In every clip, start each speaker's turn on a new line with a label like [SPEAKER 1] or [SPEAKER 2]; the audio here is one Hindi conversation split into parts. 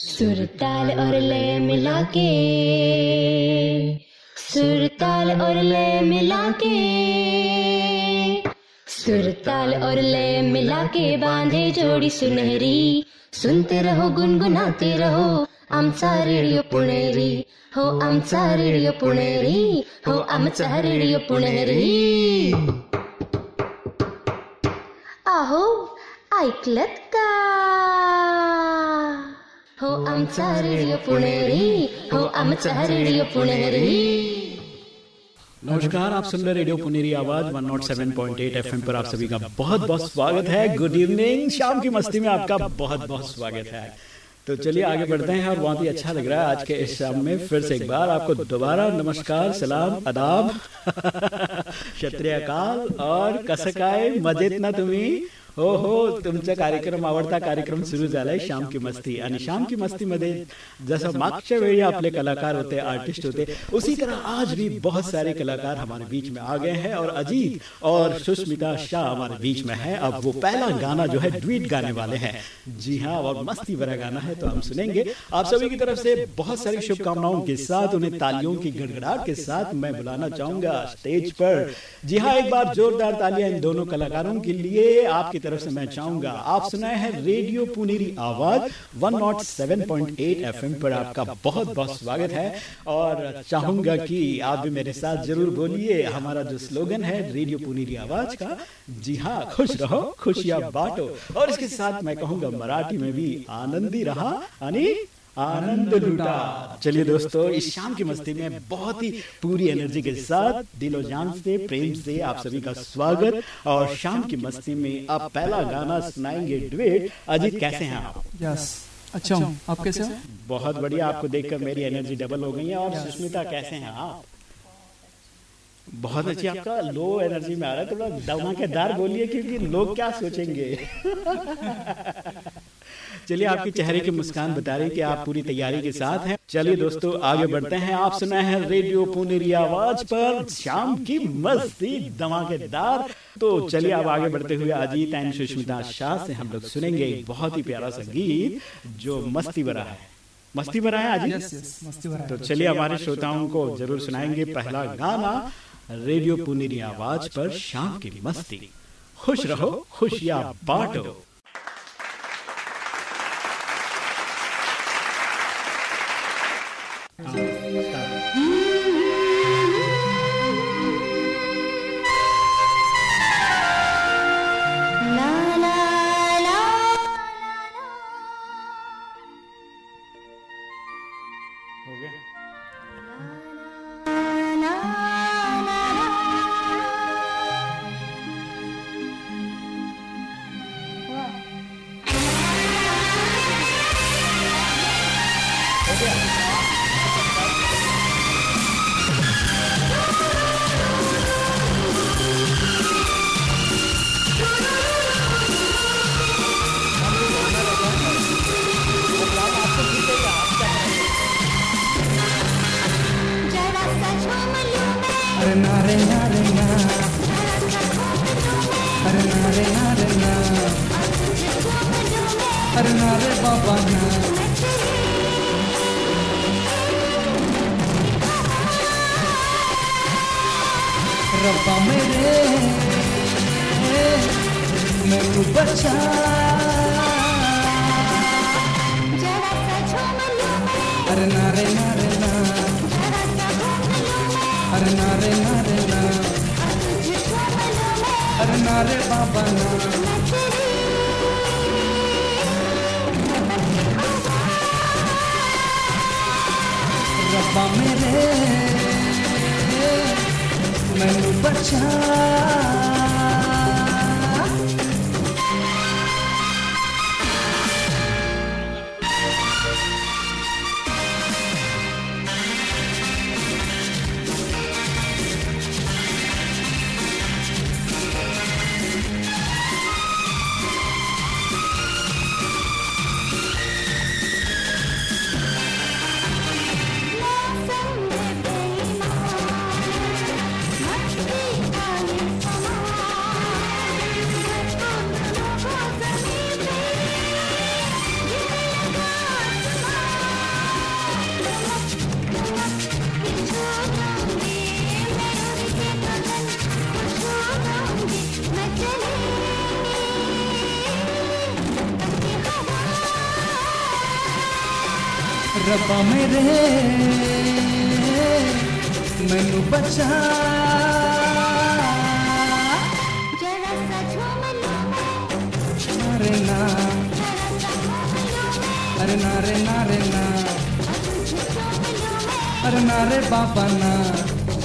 [SPEAKER 1] सुर ताल और लय मिला के सुर ताल और लय मिला के सुर ताल और लय मिला के बांधे जोड़ी सुनहरी। सुनते रहो, गुनगुनाते रहो आमचा रेडिओ पुणेरी। हो आमचा रेडिओ पुणेरी, हो आमचा रेडिओ पुणेरी। आहो, ऐकलत हो आमचा रेडिओ पुणेरी हो आमचा रेडिओ पुणेरी।
[SPEAKER 2] नमस्कार आप सुन रहे रेडियो पुनेरी आवाज़ 107.8 एफएम पर आप सभी का बहुत बहुत स्वागत है। गुड इवनिंग शाम की मस्ती में आपका बहुत बहुत स्वागत है। तो चलिए आगे बढ़ते हैं और बहुत ही अच्छा लग रहा है आज के इस शाम में फिर से एक बार आपको दोबारा नमस्कार सलाम अदाब क्षत्रियकाल और कसकाय मजेत ना तुम्ही। हो हो तुमचा कार्यक्रम आवडता कार्यक्रम सुरू झालाय शाम की मस्ती. आणि शाम की मस्तीमध्ये जसं मागच्या वेळी आपले कलाकार होते आर्टिस्ट होते उसी तरह आज भी बहुत सारे कलाकार हमारे बीच में आ गए हैं और अजीत और सुष्मिता शाह हमारे बीच में है। अब वो पहला गाना जो है ट्वीट गाने वाले हैं। जी हाँ और मस्ती भरा गाना है तो हम सुनेंगे। आप सभी की तरफ़ से बहुत सारी शुभकामनाओं के साथ उन्हें तालियों की गड़गड़ाहट के साथ मैं बुलाना चाहूँगा स्टेज पर जी हाँ एक बार जोरदार तालियाँ इन दोनों कलाकारों के लिए आपकी तरफ़ से मैं चाहूँगा। आप सुनाए हैं रेडियो पुनेरी आवाज़ 107.8 एफएम पर आपका बहुत बहुत स्वागत है। और चाहूँगा कि आप भी मेरे साथ ज़रूर बोलिए हमारा जो स्लोगन है रेडियो पुनेरी आवाज़ का जी हाँ खुश रहो खुशियाँ बांटो। और इसके साथ मैं कहूँगा मराठी में भी आनंदी रहा यानी आनंद लूटा। चलिए दोस्तों इस शाम की मस्ती में बहुत ही पूरी एनर्जी के साथ दिलो जान से प्रेम से आप सभी का स्वागत। और शाम की मस्ती में आप पहला गाना सुनाएँगे डुएट अजीत कैसे हैं आप?
[SPEAKER 3] यस अच्छा हूँ। आप कैसे हो?
[SPEAKER 2] बहुत बढ़िया। आपको देखकर मेरी एनर्जी डबल हो गई है। और सुष्मिता कैसे हैं आप? बहुत अच्छी। आपका लो एनर्जी में आ रहा है। थोड़ा धमाकेदार बोलिए क्योंकि लोग क्या सोचेंगे? चलिए आपके चेहरे की मुस्कान बता रही कि आप पूरी तैयारी के साथ हैं। चलिए दोस्तों आगे बढ़ते हैं। आप सुना है रेडियो पुनेरी आवाज़ पर शाम की मस्ती धमाकेदार। तो चलिए अब आगे बढ़ते हुए अजीत एंड सुष्मिता शाह से हम लोग सुनेंगे एक बहुत ही प्यारा सा गीत जो मस्ती भरा है। मस्ती भरा है अजीत
[SPEAKER 3] भरा
[SPEAKER 2] तो चलिए हमारे श्रोताओं को ज़रूर सुनाएँगे पहला गाना रेडियो पुनेरी आवाज़ पर शाम की मस्ती खुश रहो खुशियाँ बांटो
[SPEAKER 3] अरे रे बाबा ना। रब्बा मेरे मैनू बचा अरे ना रे ना अरे ना। रे ना अरे ना। रे बाबा ना।
[SPEAKER 1] मैं
[SPEAKER 3] मेरे
[SPEAKER 1] मैं
[SPEAKER 3] मेरे अरे नारे बाबा ना।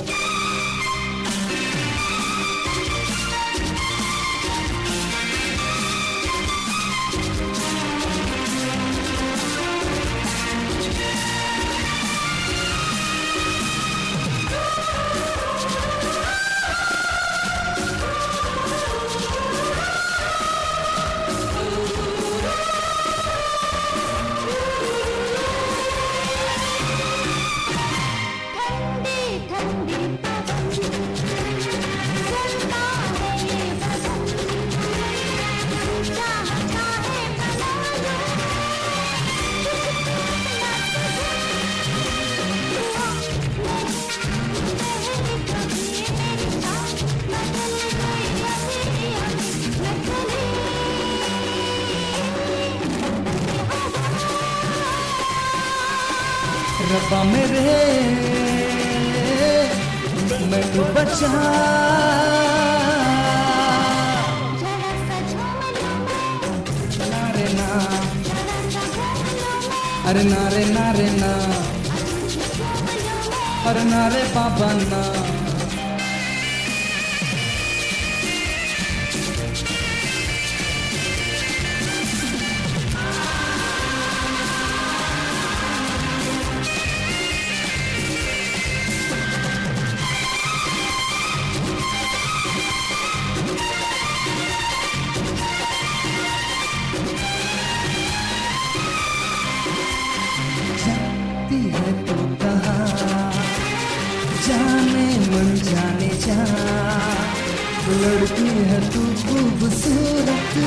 [SPEAKER 3] लड़की है तू खूबसूरत।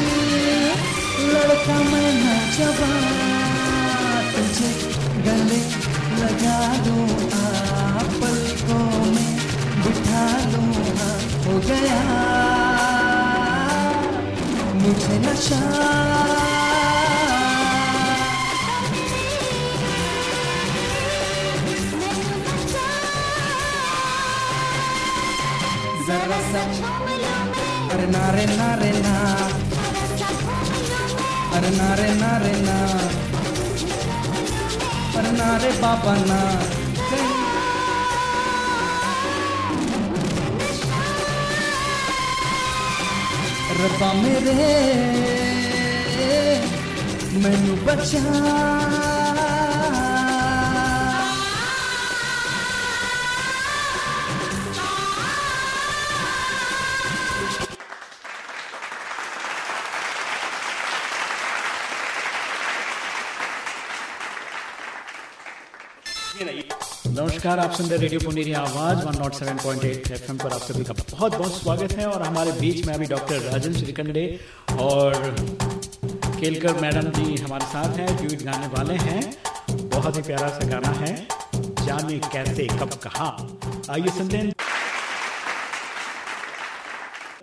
[SPEAKER 3] लड़का मैं न जवा। तुझे गले लगा दूँ आ पलकों में बिठा लूँ हाँ, हो गया। मुझे नशा। जरा सा अरे ना रे ना रे ना अरे ना रे ना रे ना अरे ना रे बाबा ना रब्बा मेरे, मैनू बचा
[SPEAKER 2] नमस्कार, आप सुन रहे रेडियो पुनेरी आवाज़, 107.8 एफएम पर आप सभी का बहुत बहुत स्वागत है और हमारे बीच में अभी डॉक्टर राजन श्रीकंडे और केलकर मैडम जी हमारे साथ हैं ड्यूट गाने वाले हैं। बहुत ही प्यारा सा गाना है, जाने कैसे, कब, कहा। आइए सुनते हैं।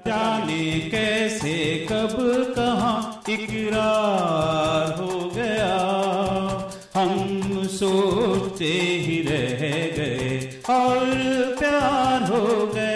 [SPEAKER 4] जाने कैसे, कब, कहाँ, इकरार हो गया। हम सोचते ही रह और प्यार हो गया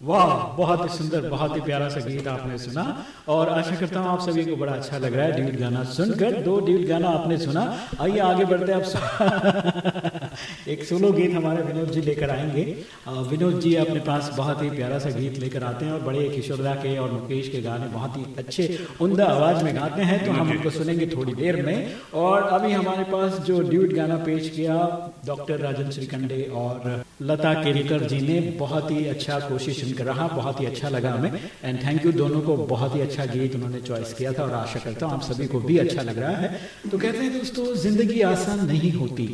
[SPEAKER 2] वाह बहुत ही सुंदर बहुत ही प्यारा सा गीत आपने सुना। और आशा करता हूँ आप सभी को बड़ा अच्छा लग रहा है डीट गाना सुनकर दो डीट गाना आपने सुना। आइए आगे बढ़ते हैं अब एक सोलो गीत हमारे विनोद जी लेकर आएँगे। विनोद जी अपने पास बहुत ही प्यारा सा गीत लेकर आते हैं और बड़े किशोरदा के और मुकेश के गाने बहुत ही अच्छे, उमदा आवाज़ में गाते हैं तो हम उनको सुनेंगे थोड़ी देर में। और अभी हमारे पास जो ड्यूट गाना पेश किया, डॉक्टर राजन श्रीकंडे और लता केलकर जी ने, बहुत ही अच्छा कोशिश उनका रहा, बहुत ही अच्छा लगा हमें। एंड थैंक यू दोनों को, बहुत ही अच्छा गीत उन्होंने चॉइस किया था और आशा करता हूँ आप सभी को भी अच्छा लग रहा है। तो कहते हैं दोस्तों, ज़िंदगी आसान नहीं होती।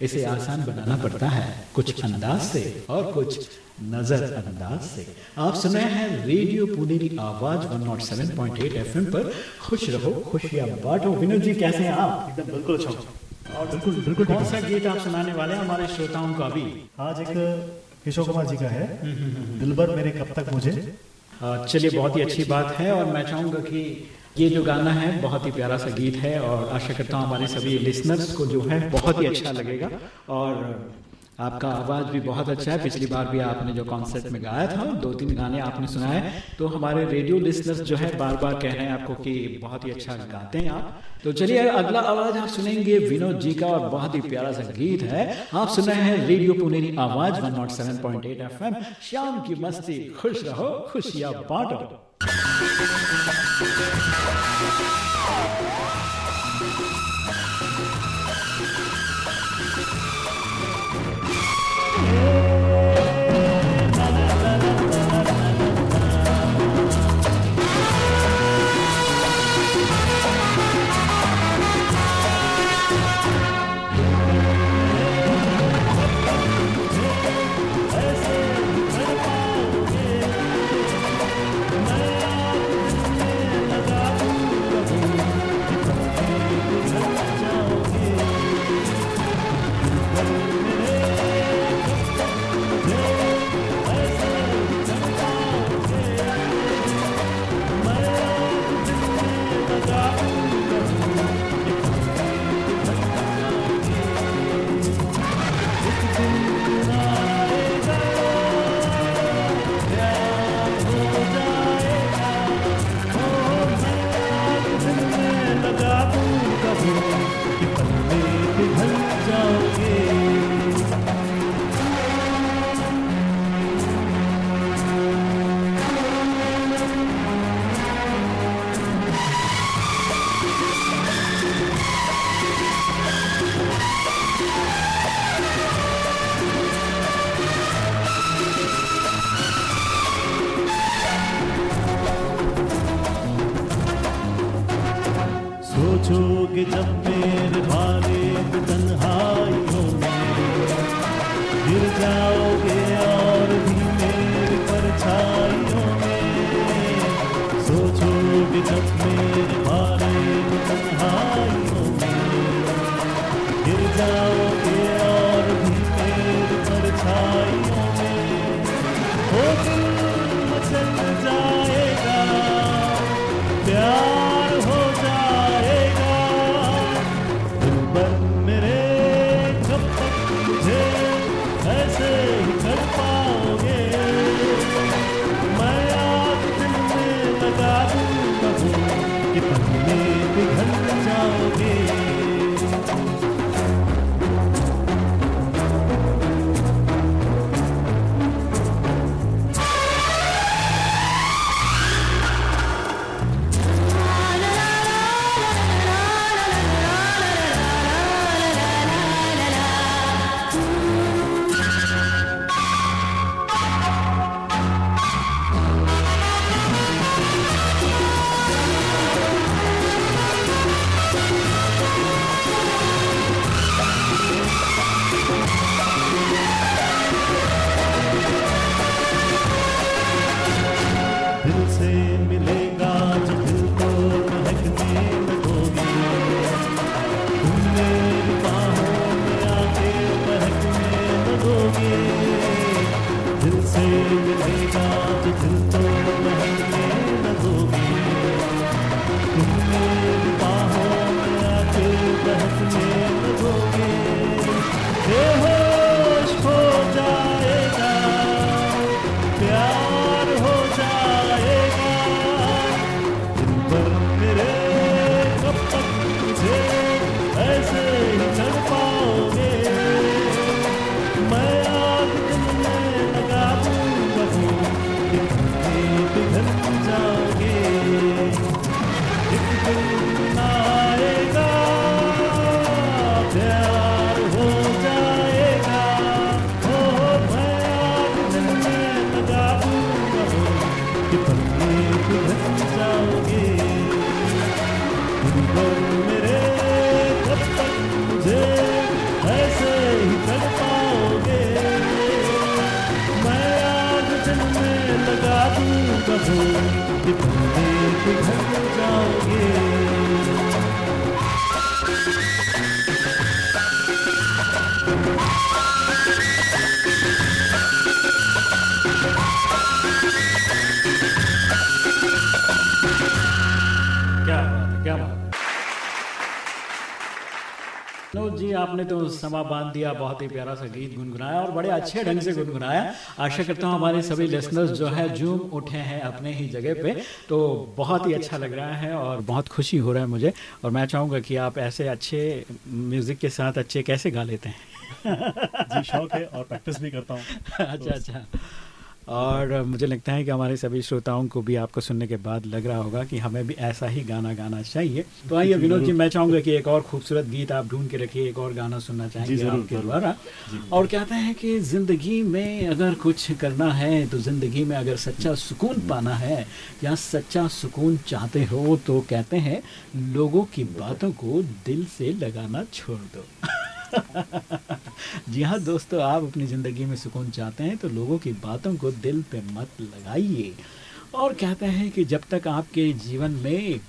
[SPEAKER 2] इसे आसान बनाना पड़ता है। कुछ अंदाज से और कुछ नज़र अंदाज से। आप सुन रहे हैं रेडियो पुनेरी आवाज़ 107.8 एफएम पर। खुश रहो खुशियाँ बांटो। विनोद जी कैसे हैं आप?
[SPEAKER 5] एकदम बिल्कुल अच्छा हूँ। बिल्कुल बिल्कुल
[SPEAKER 2] कौन सा गीत आप सुनाने वाले हैं हमारे श्रोताओं को अभी
[SPEAKER 5] आज एक किशोर कुमार जी का है। दिलबर मेरे कब तक मुझे।
[SPEAKER 2] चलिए बहुत ही अच्छी बात है और मैं चाहूँगा कि ये जो गाना है, बहुत ही प्यारा सा गीत है और आशा करता हूँ हमारे सभी लिसनर्स को जो है बहुत ही अच्छा लगेगा। और आपका आवाज़ भी बहुत अच्छा है। पिछली बार भी आपने जो कॉन्सर्ट में गाया था, दो तीन गाने आपने सुनाए तो हमारे रेडियो लिसनर्स जो है बार बार कह रहे हैं आपको कि बहुत ही अच्छा गाते हैं आप। तो चलिए, अगला आवाज़ आप सुनेंगे विनोद जी का और बहुत ही प्यारा सा गीत है। आप सुन रहे हैं रेडियो पुनेरी आवाज़ 107.8 एफएम शाम की मस्ती, खुश रहो, खुशियाँ बांटो।
[SPEAKER 5] लगा दूँगा कभी कि पन्ने पिघल जाओगे। जी
[SPEAKER 2] आपने तो समा बाँध दिया बहुत ही प्यारा सा गीत गुनगुनाया और बड़े अच्छे ढंग से गुनगुनाया। आशा करता हूँ हमारे सभी लिसनर्स जो है जूम उठे हैं अपने ही जगह पे तो बहुत ही अच्छा लग रहा है और बहुत खुशी हो रहा है मुझे। और मैं चाहूँगा कि आप ऐसे अच्छे म्यूज़िक के साथ अच्छे कैसे गा लेते हैं?
[SPEAKER 5] जी शौक है और प्रैक्टिस भी करता हूँ।
[SPEAKER 2] अच्छा अच्छा। और मुझे लगता है कि हमारे सभी श्रोताओं को भी आपको सुनने के बाद लग रहा होगा कि हमें भी ऐसा ही गाना गाना चाहिए। तो आइए विनोद जी मैं चाहूँगा कि एक और खूबसूरत गीत आप ढूंढ के रखिए एक और गाना सुनना चाहेंगे आपके। द्वारा। और कहते हैं कि ज़िंदगी में अगर कुछ करना है तो ज़िंदगी में अगर सच्चा सुकून पाना है या सच्चा सुकून चाहते हो तो कहते हैं लोगों की बातों को दिल से लगाना छोड़ दो। जी हाँ दोस्तों, आप अपनी ज़िंदगी में सुकून चाहते हैं तो लोगों की बातों को दिल पे मत लगाइए। और कहते हैं कि जब तक आपके जीवन में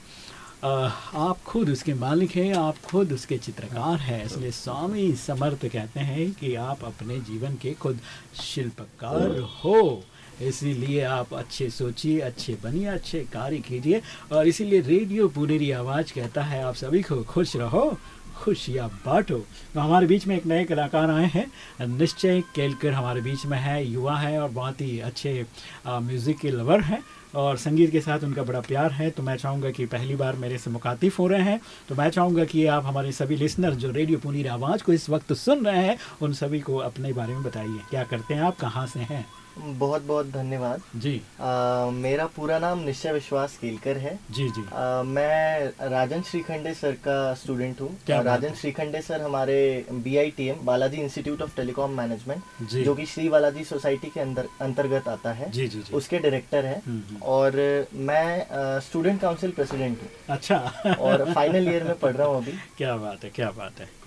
[SPEAKER 2] आप खुद उसके मालिक हैं, आप खुद उसके चित्रकार हैं, इसलिए स्वामी समर्थ कहते हैं कि आप अपने जीवन के खुद शिल्पकार हो। इसीलिए आप अच्छे सोचिए, अच्छे बनिए, अच्छे कार्य कीजिए। और इसीलिए रेडियो पुनेरी आवाज़ कहता है, आप सभी को खुश रहो। खुशियाँ बांटो। तो हमारे बीच में एक नए कलाकार आए हैं। निश्चय केलकर हमारे बीच में है, युवा है और बहुत ही अच्छे म्यूज़िक के लवर हैं और संगीत के साथ उनका बड़ा प्यार है। तो मैं चाहूँगा कि पहली बार मेरे से मुखातिफ हो रहे हैं। तो मैं चाहूँगा कि आप हमारे सभी लिसनर जो रेडियो पुनीर आवाज़ को इस वक्त सुन रहे हैं, उन सभी को अपने बारे में बताइए। क्या करते हैं आप? कहाँ से हैं?
[SPEAKER 6] बहुत बहुत धन्यवाद।
[SPEAKER 2] जी।
[SPEAKER 6] आ, मेरा पूरा नाम निश्चय विश्वास केलकर है।
[SPEAKER 2] जी जी।
[SPEAKER 6] आ, मैं राजन श्रीखंडे सर का स्टूडेंट हूँ। राजन श्रीखंडे सर हमारे B I T M Balaji Institute of Telecom Management
[SPEAKER 2] जो।
[SPEAKER 6] कि श्री बालाजी सोसाइटी के अंदर अंतर्गत आता है।
[SPEAKER 2] जी जी जी।
[SPEAKER 6] उसके डायरेक्टर हैं।
[SPEAKER 2] हम्म, हम्म।
[SPEAKER 6] और मैं स्टूडेंट काउंसिल प्रेसिडेंट हूँ।
[SPEAKER 2] अच्छा।
[SPEAKER 6] और फाइनल ईयर में पढ़ रहा हूँ अभी।
[SPEAKER 2] क्या बात है क्या बात है।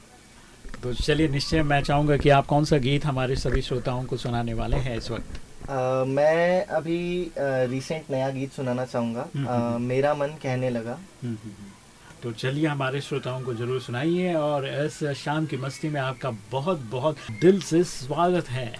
[SPEAKER 2] तो चलिए निश्चय मैं चाहूँगा कि आप कौन सा गीत हमारे सभी श्रोताओं को सुनाने वाले हैं इस वक्त
[SPEAKER 6] आ, मैं अभी रिसेंट नया गीत सुनाना चाहूँगा
[SPEAKER 2] हम्म,
[SPEAKER 6] आ,
[SPEAKER 2] हम्म।
[SPEAKER 6] मेरा मन कहने लगा
[SPEAKER 2] हम्म, हम्म, हम्म। तो चलिए हमारे श्रोताओं को ज़रूर सुनाइए और इस शाम की मस्ती में आपका बहुत बहुत दिल से स्वागत है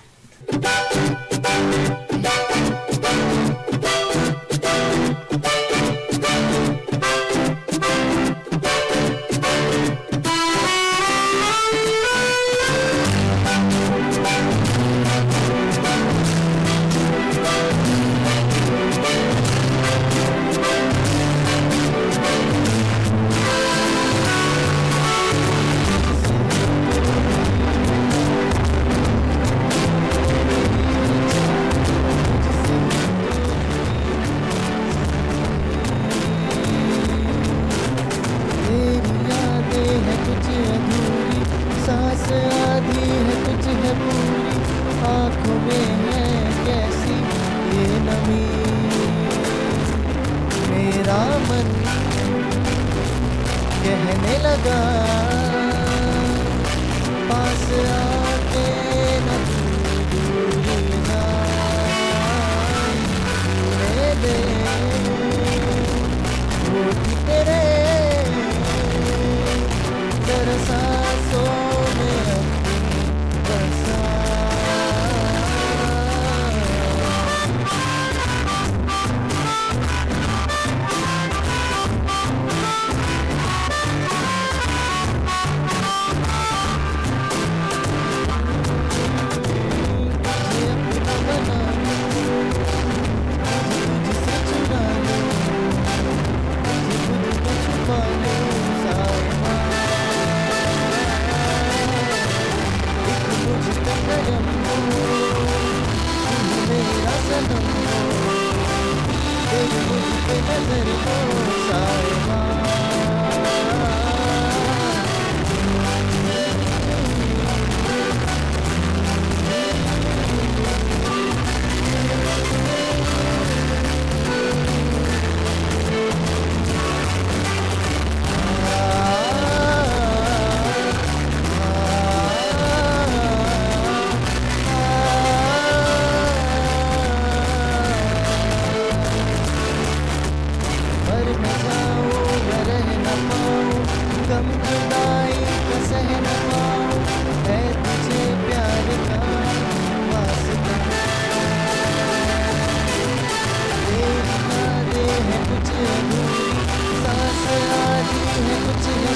[SPEAKER 7] हैं कुछ अधूरी सांस आधी है कुछ है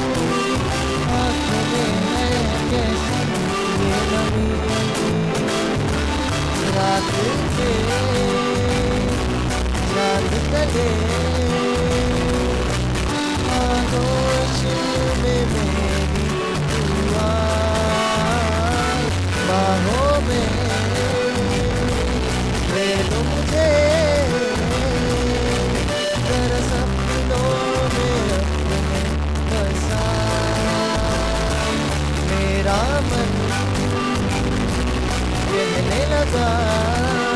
[SPEAKER 7] में है ये नमी रात रात कले में मेरी दुआ बाहों में मुझे। मेरा मन कहने लगा।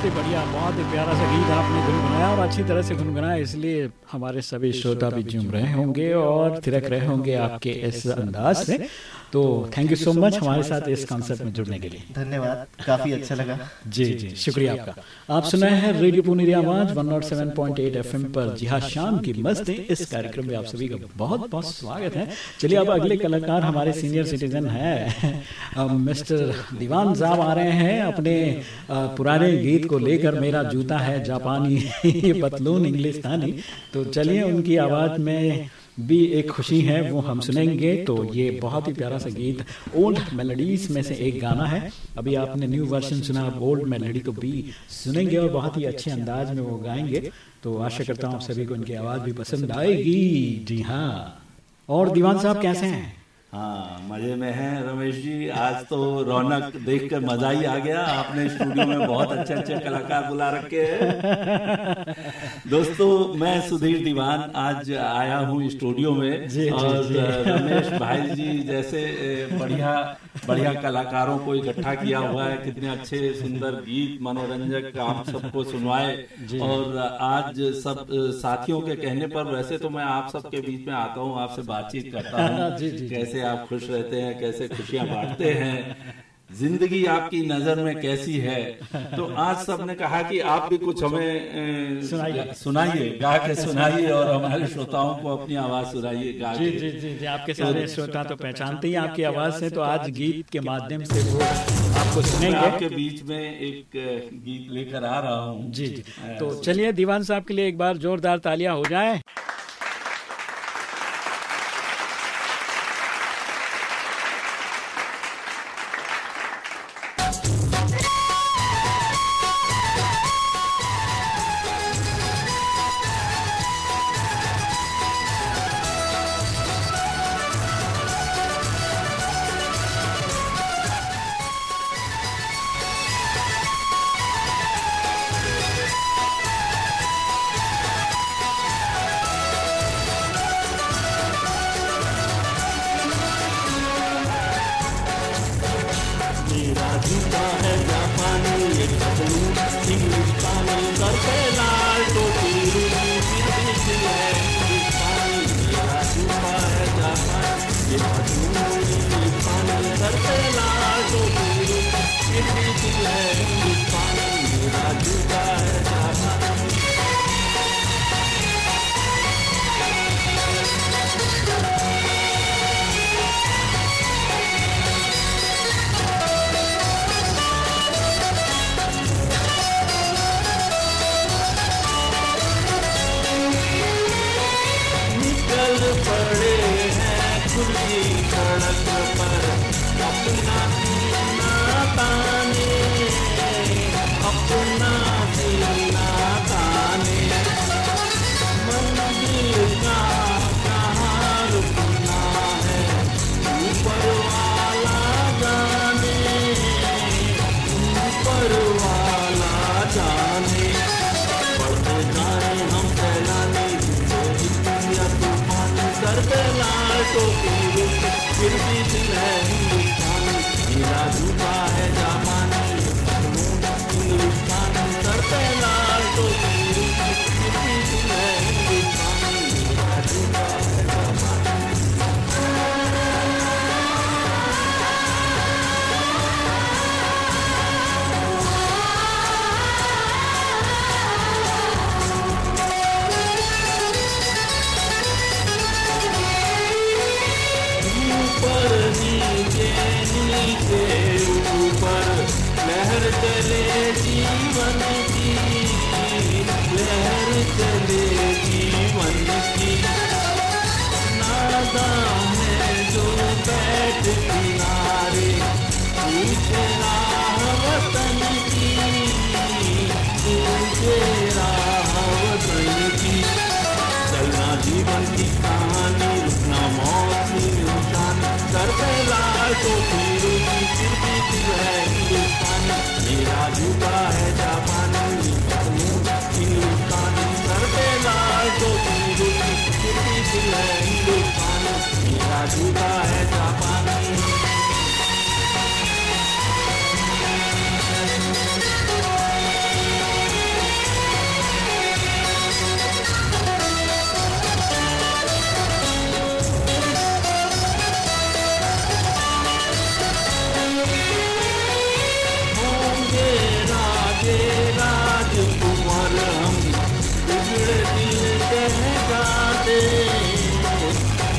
[SPEAKER 2] बहुत ही बढ़िया बहुत ही प्यारा सा गीत आपने गुनगुनाया और अच्छी तरह से गुनगुनाया इसलिए हमारे सभी श्रोता भी झूम रहे होंगे और थिरक रहे होंगे आपके इस अंदाज से। तो थैंक यू सो मच हमारे साथ इस कॉन्सेप्ट में जुड़ने के लिए।
[SPEAKER 6] धन्यवाद काफ़ी अच्छा लगा।
[SPEAKER 2] जी जी शुक्रिया आपका। आप सुनाए हैं रेडियो पुनेरी आवाज़ 107.8 एफएम पर। जी हाँ शाम की मस्ती इस कार्यक्रम में आप सभी का बहुत बहुत स्वागत है। चलिए अब अगले कलाकार हमारे सीनियर सिटीजन है। मिस्टर दीवान साहब आ रहे हैं अपने पुराने गीत को लेकर मेरा जूता है जापानी ये पतलून इंग्लिस्तानी तो चलिए उनकी आवाज़ में भी एक खुशी है, वो हम सुनेंगे तो ये बहुत ही प्यारा सा गीत ओल्ड मेलोडीज में से एक गाना है। अभी आपने न्यू वर्जन सुना ओल्ड मेलोडी को भी सुनेंगे और बहुत ही अच्छे अंदाज में वो गाएँगे। तो आशा करता हूँ सभी को इनकी आवाज़ भी पसंद आएगी। जी हाँ। और दीवान साहब कैसे हैं?
[SPEAKER 8] हाँ मज़े में हैं रमेश जी। आज तो रौनक देखकर मज़ा ही आ गया। आपने स्टूडियो में बहुत अच्छे अच्छे कलाकार बुला रखे हैं। दोस्तों मैं सुधीर दीवान आज आया हूँ स्टूडियो में
[SPEAKER 2] जी,
[SPEAKER 8] और
[SPEAKER 2] जी।
[SPEAKER 8] रमेश भाई जी जैसे बढ़िया बढ़िया कलाकारों को इकट्ठा किया हुआ है। कितने अच्छे सुंदर गीत मनोरंजक काम सबको सुनवाए। और आज सब साथियों के कहने पर वैसे तो मैं आप सबके बीच में आता हूँ आपसे बातचीत करता हूँ।
[SPEAKER 2] जी।
[SPEAKER 8] कैसे आप खुश रहते हैं कैसे खुशियाँ बांटते हैं ज़िंदगी आपकी नज़र में कैसी है? तो आज सबने कहा कि आप भी कुछ हमें
[SPEAKER 2] सुनाइए।
[SPEAKER 8] गा के सुनाइए और हमारे श्रोताओं को अपनी आवाज़ सुनाइए गा
[SPEAKER 2] जी जी जी जी आपके सारे श्रोता तो पहचानते ही आपकी आवाज़ से तो आज गीत के माध्यम से वो आपको सुनेंगे
[SPEAKER 8] आपके बीच में एक गीत लेकर आ रहा हूँ।
[SPEAKER 2] जी जी। तो चलिए दीवान साहब के लिए एक बार जोरदार तालियाँ हो जाएँ।
[SPEAKER 8] मेरा जूता है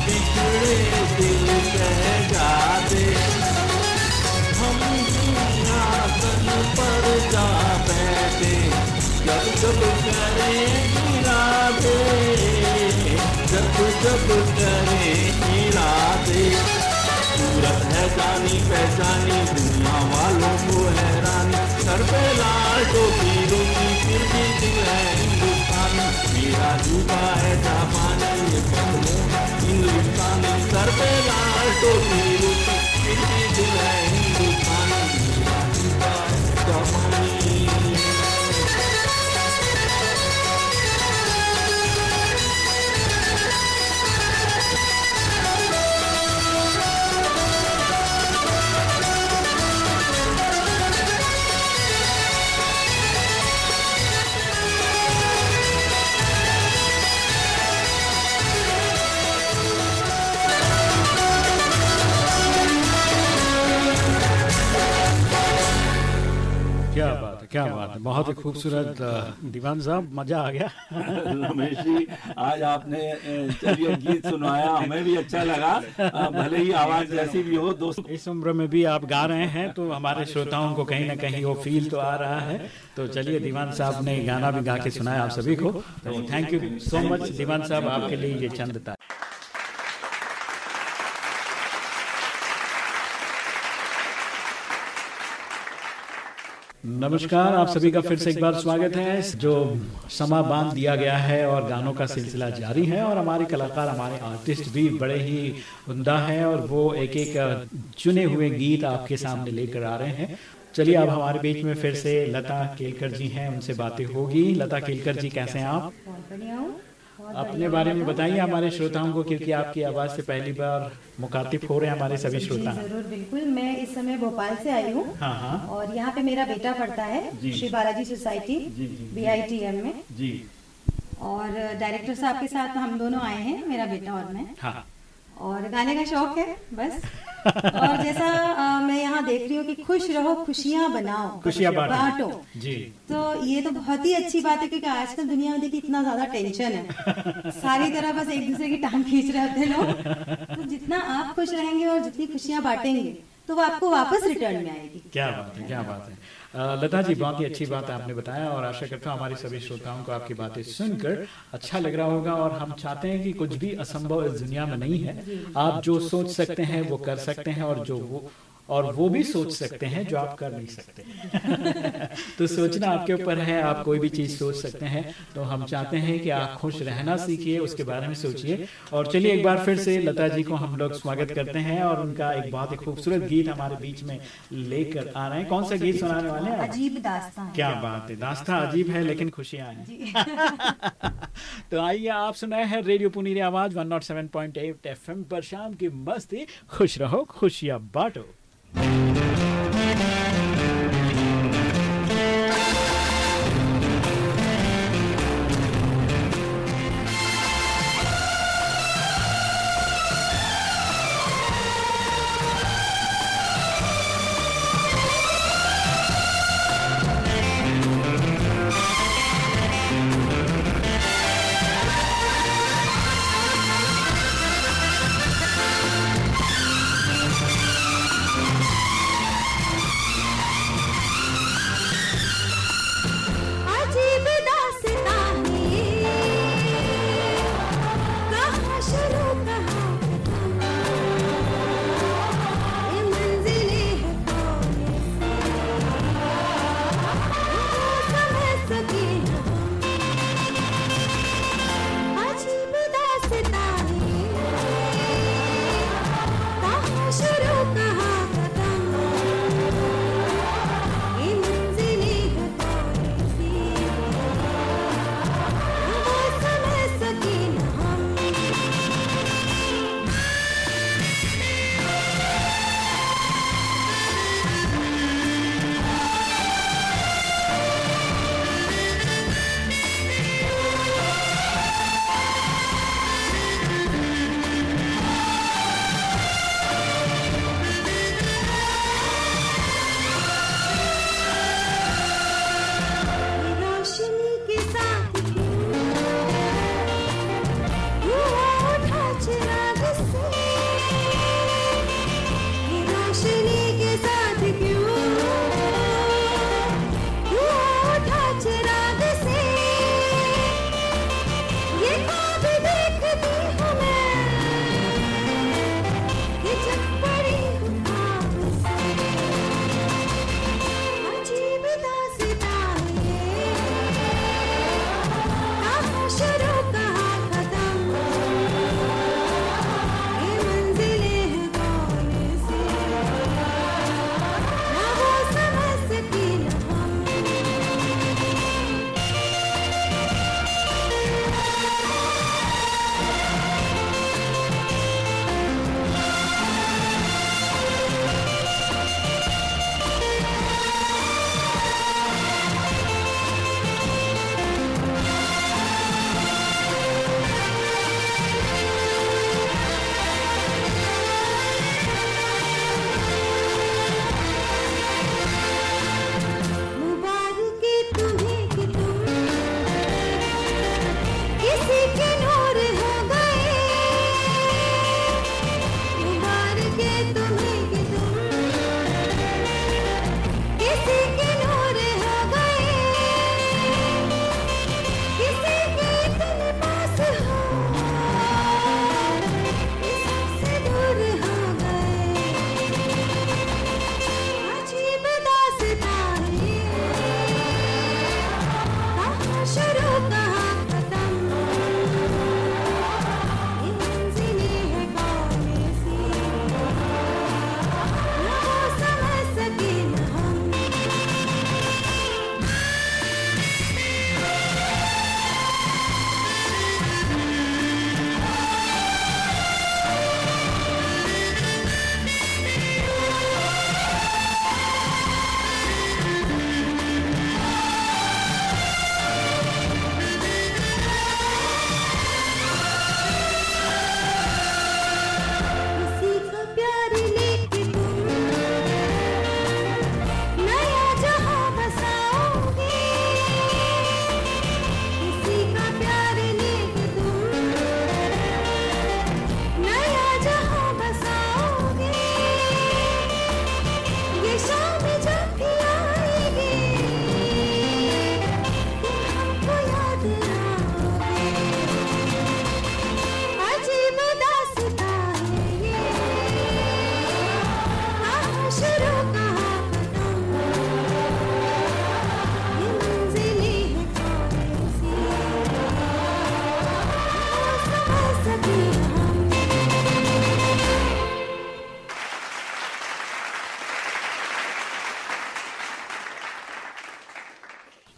[SPEAKER 8] बिछड़े दिल कह जाते। हम सिंहासन जब जब करें इरादे जब जब करें इरादे सूरत है पहचानी, दुनिया वालों को हैरानी। सर पे लाल टोपी रोटी फिर भी दिल है मेरा जूता है जापान ये बदलो हिंदुस्तानी सर पे लाल टोपी। हिंदुस्तानी।
[SPEAKER 2] क्या बात है? बहुत ही खूबसूरत दीवान साहब मज़ा आ गया।
[SPEAKER 8] रमेश जी आज आपने चलिए गीत सुनाया हमें भी अच्छा लगा। भले ही आवाज़ जैसी भी हो दोस्त
[SPEAKER 2] इस उम्र में भी आप गा रहे हैं तो हमारे श्रोताओं को कहीं ना कहीं वो फील तो आ रहा है। तो चलिए दीवान साहब ने गाना भी गा के सुनाया आप सभी को। तो thank you so much Diwan साहब आपके लिए ये चंद था। नमस्कार, आप सभी का फिर से एक बार स्वागत है। जो समा बाँध दिया गया है और गानों का सिलसिला जारी है और हमारे कलाकार, हमारे आर्टिस्ट भी बड़े ही उमदा हैं और वो एक एक चुने हुए गीत आपके सामने लेकर आ रहे हैं। चलिए, अब हमारे बीच में फिर से लता केलकर जी हैं, उनसे बातें होगी। लता केलकर जी, कैसे हैं आप? अपने बारे में बताइए हमारे श्रोताओं को क्योंकि आपकी आवाज़ से पहली बार मुखातिब हो रहे हैं हमारे सभी श्रोता।
[SPEAKER 4] ज़रूर बिल्कुल। मैं इस समय भोपाल से आई हूँ।
[SPEAKER 2] हाँ हाँ।
[SPEAKER 4] और यहाँ पे मेरा बेटा पढ़ता है Shri Balaji society B I T M में।
[SPEAKER 2] जी।
[SPEAKER 4] और डायरेक्टर साहब के साथ हम दोनों आए हैं मेरा बेटा और मैं।
[SPEAKER 2] हाँ।
[SPEAKER 4] और गाने का शौक है बस। और जैसा आ, मैं यहाँ देख रही हूँ कि खुश रहो खुशियाँ बनाओ
[SPEAKER 2] खुशियाँ बांटो। जी।
[SPEAKER 4] तो ये तो बहुत ही अच्छी बात है क्योंकि आजकल दुनिया में देखिए इतना ज़्यादा टेंशन है। सारी तरह बस एक दूसरे की टांग खींच रहे होते लोग। तो जितना आप खुश रहेंगे और जितनी खुशियाँ बांटेंगे तो वो आपको वापस रिटर्न में आएगी।
[SPEAKER 2] क्या बात है, क्या बात है। लता जी, बहुत ही अच्छी बात आपने बताया और आशा करता हूँ हमारे सभी श्रोताओं को आपकी बातें सुनकर अच्छा लग रहा होगा और हम चाहते हैं कि कुछ भी असंभव इस दुनिया में नहीं है। आप जो सोच सकते हैं, वो कर सकते हैं और जो वो और वो भी सोच सकते हैं जो आप कर नहीं सकते। तो सोचना आपके ऊपर है आप कोई भी चीज़ सोच सकते हैं तो हम चाहते हैं कि आप खुश रहना सीखिए उसके बारे में सोचिए। और चलिए एक बार फिर से लता जी को हम लोग स्वागत करते हैं और उनका एक बहुत ही खूबसूरत गीत हमारे बीच में लेकर आ रहे हैं। कौन सा गीत सुनाने वाले हैं
[SPEAKER 4] अजीब दास्तां
[SPEAKER 2] क्या बात है दास्ता अजीब है लेकिन खुशियाँ हैं। तो आइए आप सुनाए हैं रेडियो पुनीरी आवाज़ 107.8 एफएम पर शाम की मस्ती खुश रहो खुशियाँ बांटो
[SPEAKER 9] Thank you.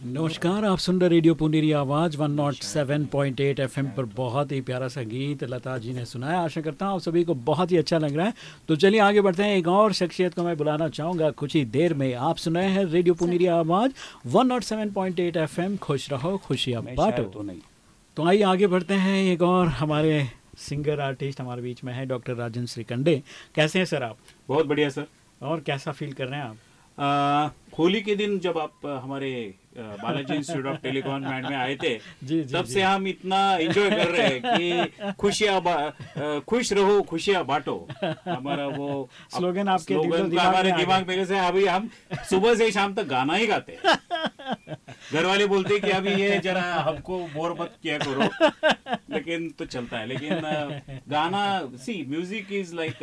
[SPEAKER 2] आप सुन रहे रेडियो पुनेरी आवाज़ 107.8 एफएम पर बहुत ही प्यारा सा गीत लता जी ने सुनाया। आशा करता हूँ आप सभी को बहुत ही अच्छा लग रहा है। तो चलिए आगे बढ़ते हैं। एक और शख्सियत को मैं बुलाना चाहूँगा कुछ ही देर में। आप सुन रहे हैं रेडियो पुनेरी आवाज़ 107.8 एफएम खुश रहो खुशियाँ बांटो।
[SPEAKER 8] तो नहीं।
[SPEAKER 2] तो आइए आगे बढ़ते हैं। एक और हमारे सिंगर आर्टिस्ट हमारे बीच में है डॉक्टर राजन श्रीकंडे कैसे हैं सर आप?
[SPEAKER 8] बहुत बढ़िया सर।
[SPEAKER 2] और कैसा फील कर रहे हैं आप?
[SPEAKER 8] आ, होली के दिन जब आप हमारे Balaji Institute of Telecom band में आए थे
[SPEAKER 2] जी, जी,
[SPEAKER 8] तब
[SPEAKER 2] जी।
[SPEAKER 8] से हम इतना एंजॉय कर रहे हैं कि खुशियाँ खुश रहो खुशियाँ बांटो। हमारा वो
[SPEAKER 2] स्लोगन आपके
[SPEAKER 8] स्लोगन तो
[SPEAKER 2] दिमाग
[SPEAKER 8] हमारे दिमाग में कैसे अभी हम सुबह से शाम तक गाना ही गाते हैं। घर वाले बोलते कि अभी ये जरा हमको बोर मत किया करो। लेकिन तो चलता है। लेकिन गाना see music is like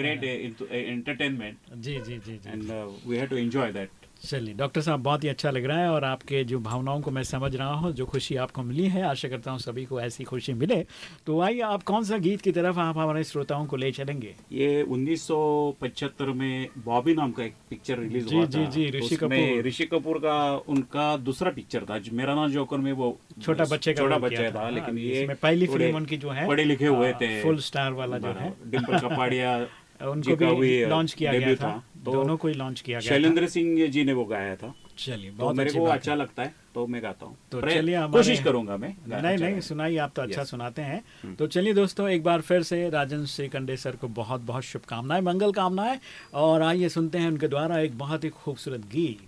[SPEAKER 8] great entertainment
[SPEAKER 2] जी जी जी
[SPEAKER 8] and we have to enjoy that
[SPEAKER 2] चलिए डॉक्टर साहब बहुत ही अच्छा लग रहा है और आपके जो भावनाओं को मैं समझ रहा हूँ जो खुशी आपको मिली है आशा करता हूँ सभी को ऐसी खुशी मिले। तो आइए आप कौन सा गीत की तरफ़ आप हमारे श्रोताओं को ले चलेंगे?
[SPEAKER 8] ये 1975 में बॉबी नाम का एक पिक्चर रिलीज़
[SPEAKER 2] जी,
[SPEAKER 8] हुआ
[SPEAKER 2] जी,
[SPEAKER 8] था।
[SPEAKER 2] जी, ऋषि कपूर।
[SPEAKER 8] ऋषि कपूर का उनका दूसरा पिक्चर था मेरा नाम जोकर में वो
[SPEAKER 2] छोटा बच्चे का
[SPEAKER 8] छोटा बच्चा था।
[SPEAKER 2] था,
[SPEAKER 8] लेकिन
[SPEAKER 2] हाँ,
[SPEAKER 8] ये
[SPEAKER 2] पहली फ़िल्म उनकी जो है,
[SPEAKER 8] पढ़े लिखे हुए थे।
[SPEAKER 2] फुल स्टार वाला जो है।
[SPEAKER 8] डिम्पल कपाड़िया
[SPEAKER 2] उनको भी लॉन्च किया गया
[SPEAKER 8] debut
[SPEAKER 2] था दोनों को ही लॉन्च किया गया
[SPEAKER 8] शैलेंद्र सिंह जी ने वो गाया था।
[SPEAKER 2] चलिए बहुत
[SPEAKER 8] तो
[SPEAKER 2] बहुत
[SPEAKER 8] मेरे
[SPEAKER 2] अच्छी
[SPEAKER 8] को
[SPEAKER 2] बात
[SPEAKER 8] अच्छा। लगता है तो मैं गाता हूँ।
[SPEAKER 2] तो चलिए
[SPEAKER 8] कोशिश करूँगा मैं।
[SPEAKER 2] नहीं
[SPEAKER 8] अच्छा
[SPEAKER 2] नहीं
[SPEAKER 8] सुनाई
[SPEAKER 2] सुनाइए आप तो अच्छा सुनाते हैं। तो चलिए दोस्तों एक बार फिर से राजन श्रीकंडे सर को बहुत बहुत शुभकामनाएँ मंगल कामनाएँ और आइए सुनते हैं उनके द्वारा एक बहुत ही खूबसूरत गीत।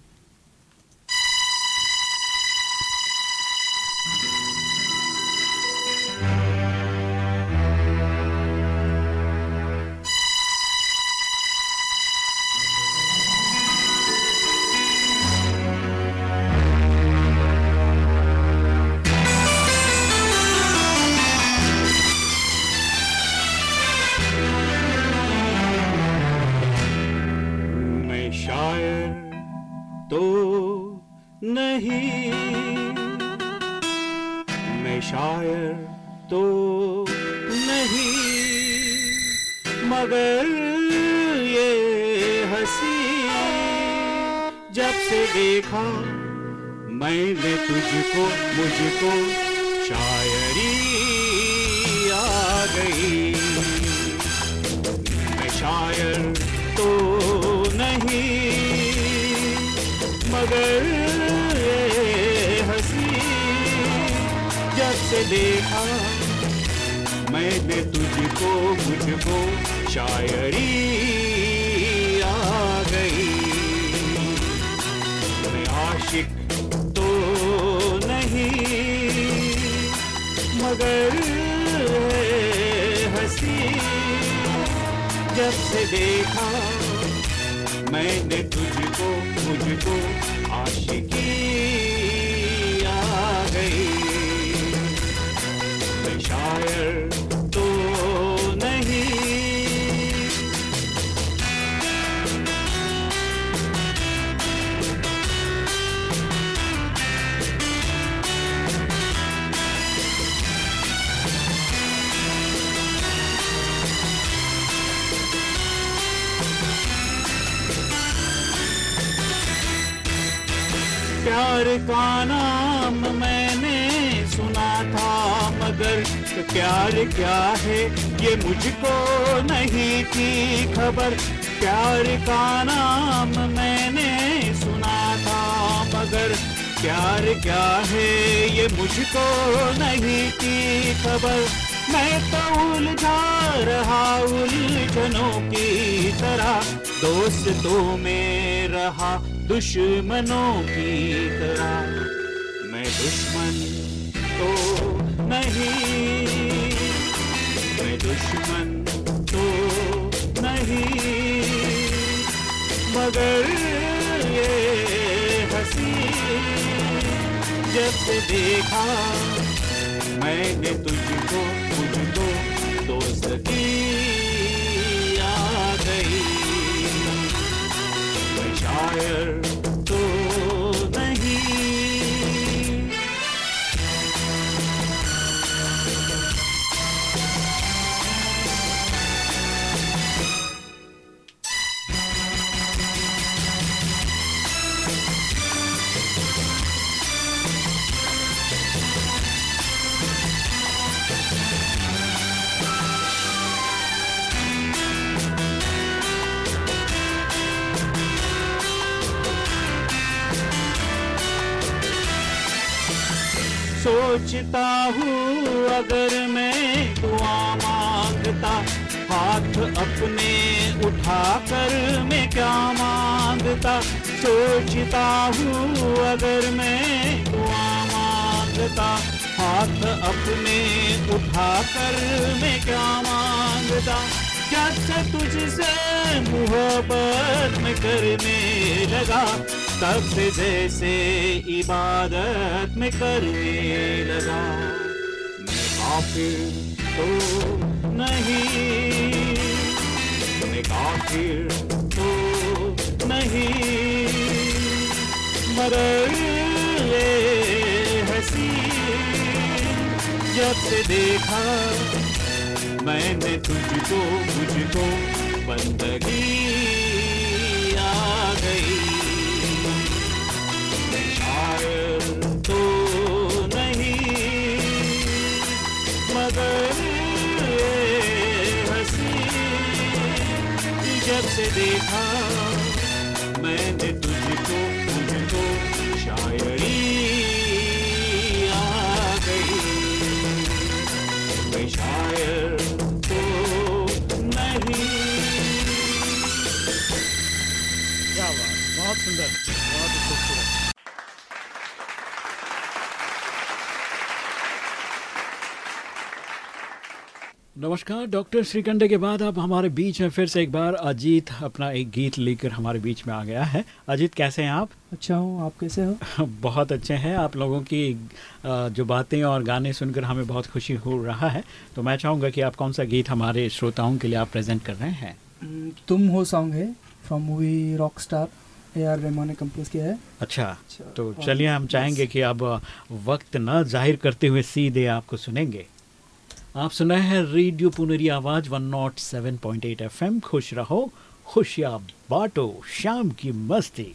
[SPEAKER 8] प्यार का नाम मैंने सुना था, मगर प्यार क्या है? ये मुझको नहीं थी खबर। प्यार का नाम मैंने सुना था, मगर प्यार क्या है? ये मुझको नहीं थी खबर। मैं तो उलझा रहा उलझनों की तरह, दोस्तों में रहा दुश्मनों की तरह। मैं दुश्मन तो नहीं। मैं दुश्मन तो नहीं। मगर ये हसी, जब से देखा मैंने तुझको मुझको दोस्ती आ मैं सोचता हूँ, अगर मैं दुआ माँगता, हाथ अपने उठाकर मैं क्या माँगता? सोचता हूँ, अगर मैं दुआ माँगता, हाथ अपने उठाकर मैं क्या माँगता? क्या तुझसे मोहब्बत में करने लगा? तब से जैसे इबादत में करने लगा काफिर तो नहीं। मैं काफिर तो नहीं। मगर ये हँसी जब से देखा मैंने तुझको, मुझको बंदगी आ गई। जब से देखा। मैंने तुझको
[SPEAKER 3] नमस्कार डॉक्टर श्रीकंडे के बाद अब हमारे बीच में फिर से एक बार अजीत अपना एक गीत लेकर हमारे बीच में आ गया है। अजीत कैसे हैं आप?
[SPEAKER 10] अच्छा हूँ आप कैसे हो?
[SPEAKER 3] बहुत अच्छे हैं। आप लोगों की जो बातें और गाने सुनकर हमें बहुत खुशी हो रहा है। तो मैं चाहूँगा कि आप कौन सा गीत हमारे श्रोताओं के लिए आप प्रेजेंट कर रहे हैं?
[SPEAKER 10] तुम हो सॉन्ग है from movie Rock Star A R Rahman ने कंपोज किया है।
[SPEAKER 3] अच्छा तो चलिए हम चाहेंगे कि अब वक्त न ज़ाहिर करते हुए सीधे आपको सुनेंगे। आप सुना है रेडियो पुनरी आवाज़ 107.8 एफएम खुश रहो, खुशियाँ बांटो, शाम की मस्ती।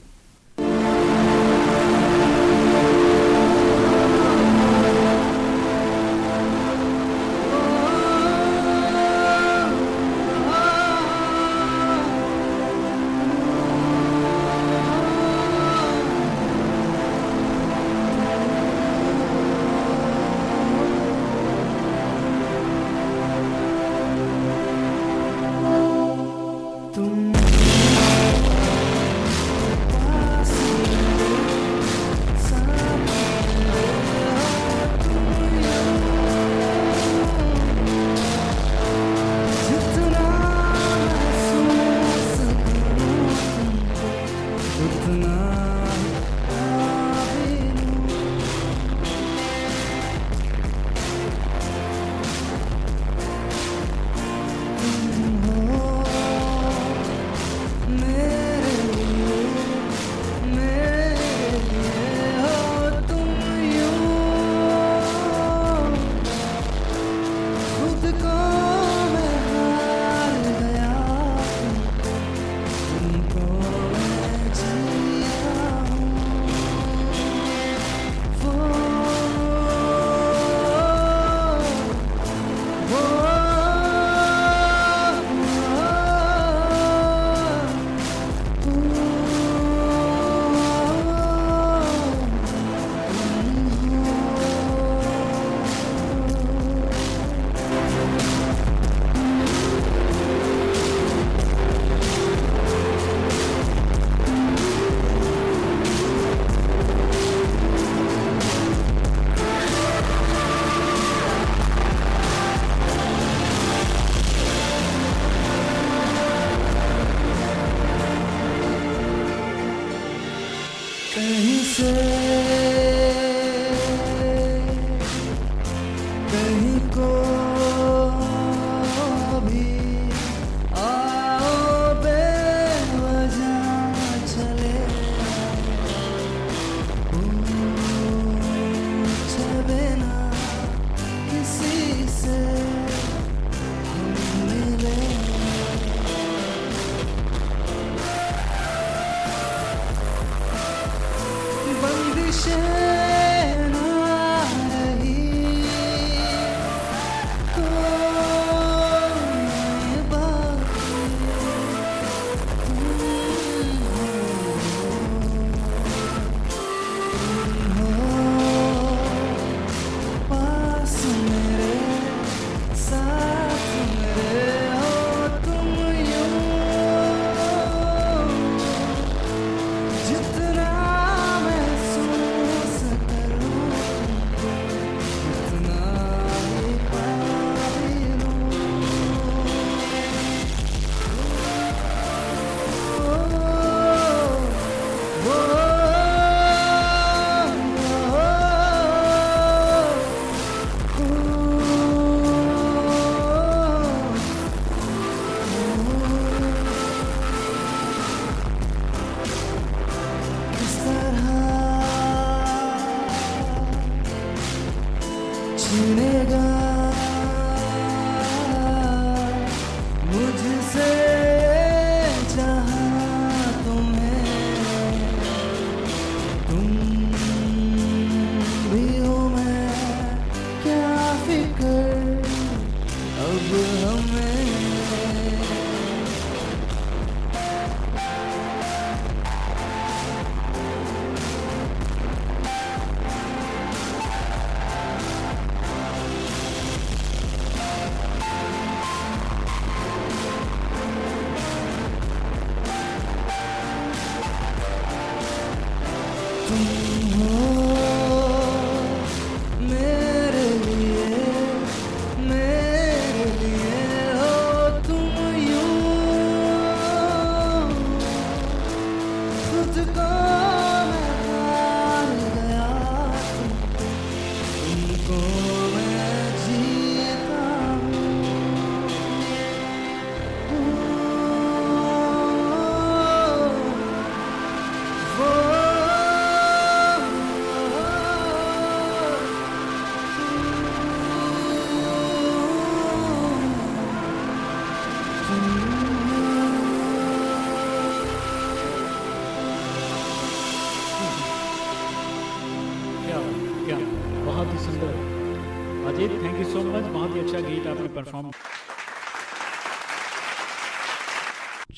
[SPEAKER 2] soon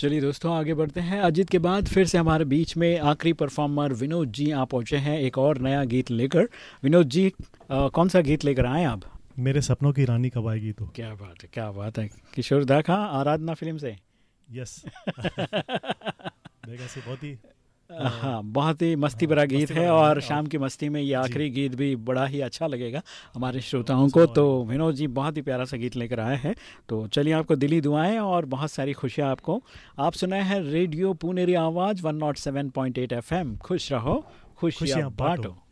[SPEAKER 2] चलिए दोस्तों आगे बढ़ते हैं। अजीत के बाद फिर से हमारे बीच में आखिरी परफॉर्मर विनोद जी आप पहुँचे हैं। एक और नया गीत लेकर। विनोद जी आ, कौन सा गीत लेकर आए आप?
[SPEAKER 5] मेरे सपनों की रानी कब आएगी तो?
[SPEAKER 2] क्या बात है क्या बात है। किशोर दा खां आराधना फ़िल्म से।
[SPEAKER 5] यस देखा बहुत ही
[SPEAKER 2] हाँ बहुत ही मस्ती भरा गीत है और शाम की मस्ती में ये आखिरी गीत भी बड़ा ही अच्छा लगेगा हमारे श्रोताओं को। तो विनोद जी बहुत ही प्यारा सा गीत लेकर आए हैं। तो चलिए आपको दिली दुआएँ और बहुत सारी खुशियाँ आपको। आप सुनाए हैं रेडियो पुनेरी आवाज़ 107.8 एफएम। खुश रहो खुशियाँ।
[SPEAKER 5] बांटो।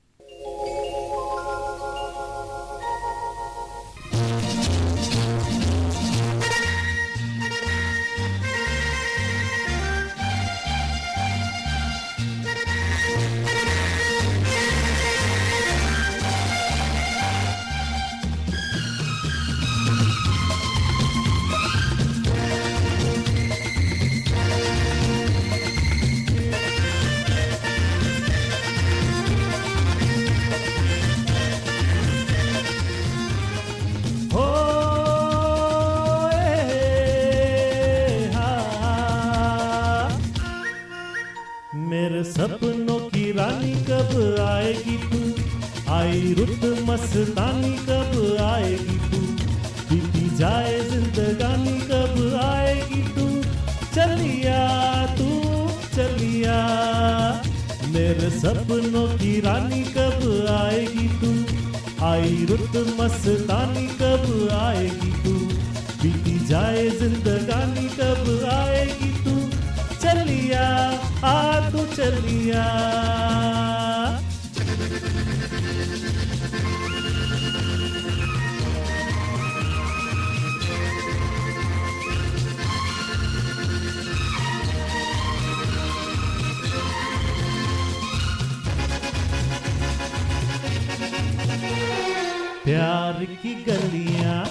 [SPEAKER 5] प्यार की गलियाँ,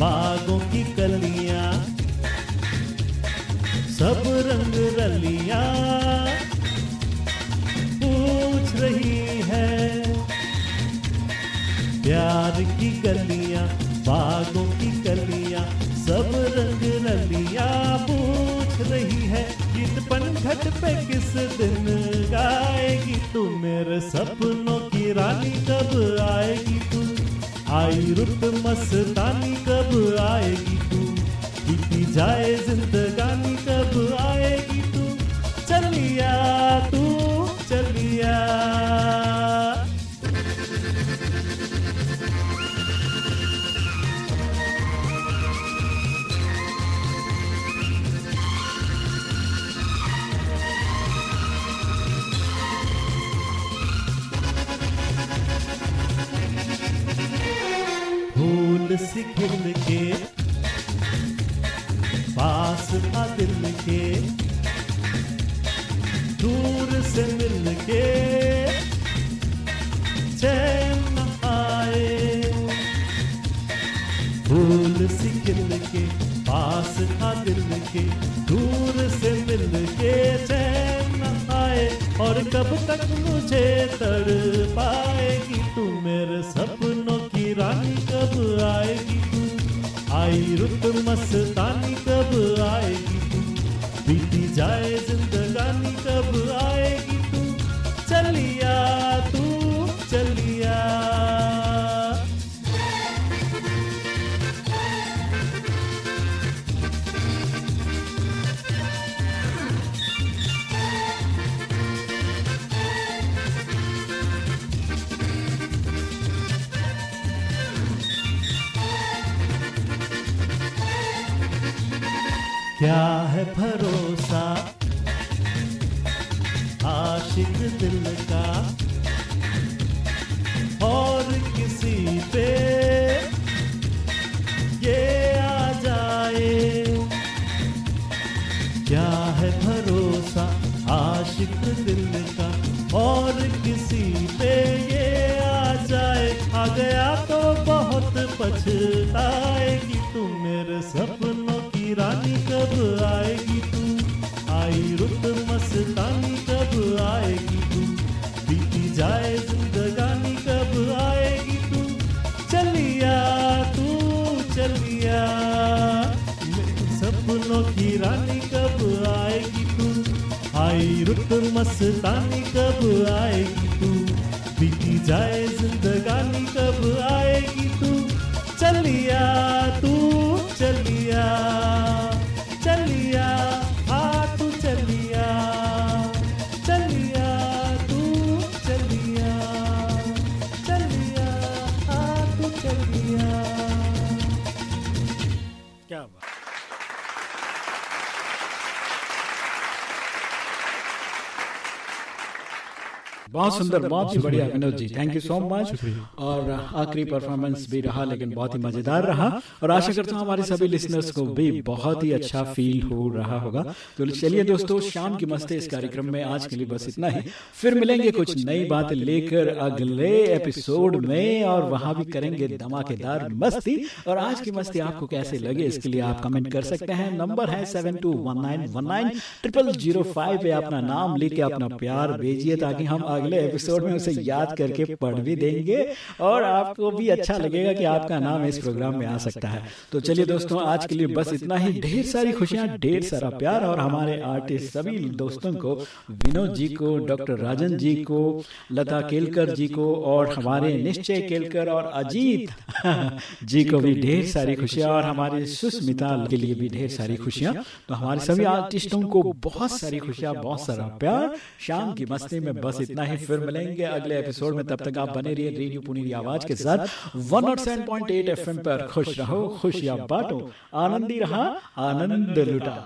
[SPEAKER 5] बागों की कलियाँ सब रंग रलियाँ पूछ रही है। प्यार की गलियाँ, बागों की कलियाँ सब रंग रलियाँ पूछ रही है। गीत पनघट पे किस दिन गाएगी तू मेरे सपनों कब आएगी तू? आई रुत मस्तानी कब आएगी तू? बीती जाए जिंदगानी कब आएगी खिल के पास आ दिल के दूर से मिल के चैन आए। फूल सी के पास था दिल के दूर से मिल के चैन आए। और कब तक मुझे तड़ पाएगी रुत मस्तानी कब आएगी तू? बीती जाए जिंदगानी कब आएगी तू? चलिया
[SPEAKER 2] Sundar Moth, you have. Thank you so much. आखिरी परफॉर्मेंस भी रहा लेकिन बहुत ही मज़ेदार रहा। और आशा करता हूँ हमारे सभी लिसनर्स को भी बहुत ही अच्छा फील हो रहा होगा। तो चलिए दोस्तों शाम की मस्ती इस कार्यक्रम में आज के लिए बस इतना ही। फिर मिलेंगे कुछ नई बातें लेकर अगले एपिसोड में और वहाँ भी करेंगे धमाकेदार मस्ती। और आज की मस्ती। आपको कैसे लगे इसके लिए आप कमेंट कर सकते हैं नंबर है seven two one nine one nine triple zero five पे अपना नाम लिख के अपना प्यार भेजिए ताकि हम अगले एपिसोड में उसे याद करके पढ़ भी देंगे और आपको भी अच्छा लगेगा कि आपका नाम इस प्रोग्राम में आ सकता है। तो चलिए दोस्तों आज के लिए बस इतना ही। ढेर सारी खुशियाँ ढेर सारा प्यार और हमारे आर्टिस्ट सभी दोस्तों को विनोद जी को डॉक्टर राजन जी को लता केलकर जी को और हमारे निश्चय केलकर और अजीत जी को भी ढेर सारी खुशियाँ और हमारे सुस्मिता के लिए भी ढेर सारी खुशियाँ तो हमारे सभी आर्टिस्टों को बहुत सारी खुशियाँ बहुत सारा प्यार शाम की मस्ती में बस इतना ही फिर मिलेंगे अगले एपिसोड में तब तक आप बने रहिए रेडियो पुनीरी आवाज़ के साथ 107.8 एफएम पर खुश रहो खुशियाँ बांटो आनंदी रहा आनंद लुटा।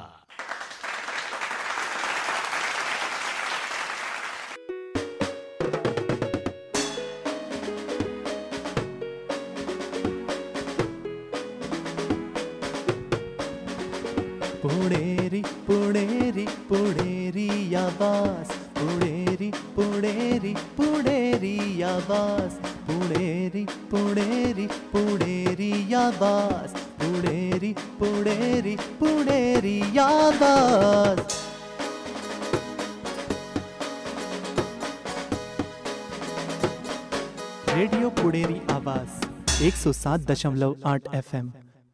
[SPEAKER 7] आवाज़ 107.8 एफएम।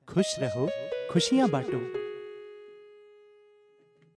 [SPEAKER 7] खुश रहो खुशियाँ बांटो।